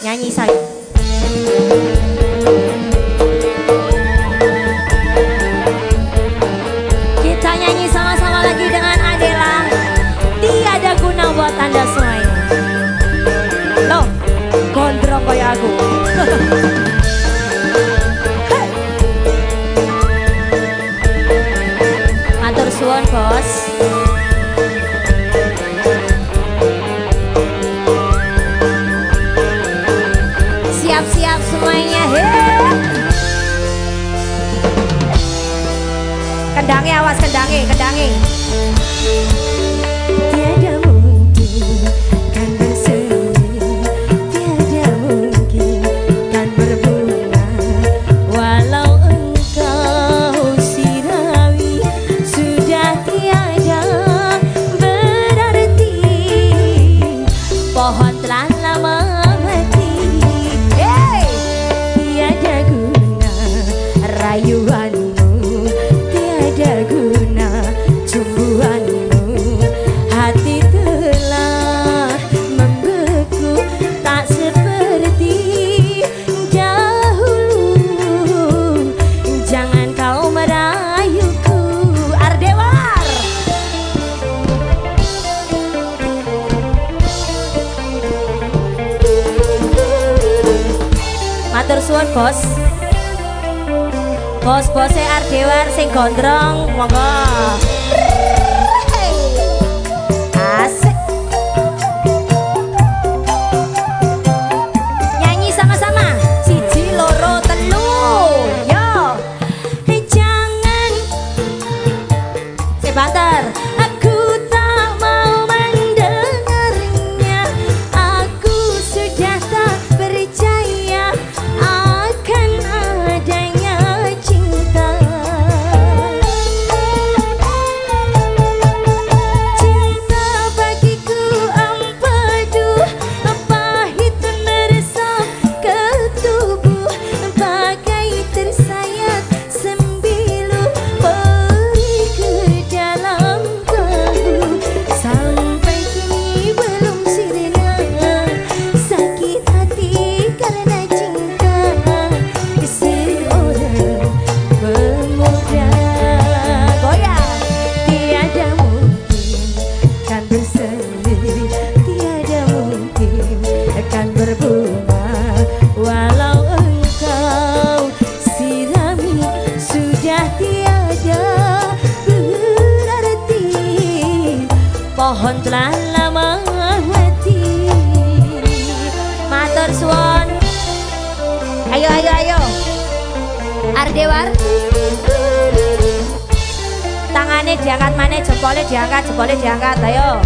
nyanyi saya kita nyanyi sama-sama lagi dengan Adela. Tiada guna buat anda semua. kendangi awas kendangi kendangi. matur suwun bos. Bos bose Ardewar sing gondrong monggo. pohon telah lama hati, matur suwon ayo ayo ayo. Ardewar. Tangannya diangkat mana jempolnya diangkat jempolnya diangkat. Ayo.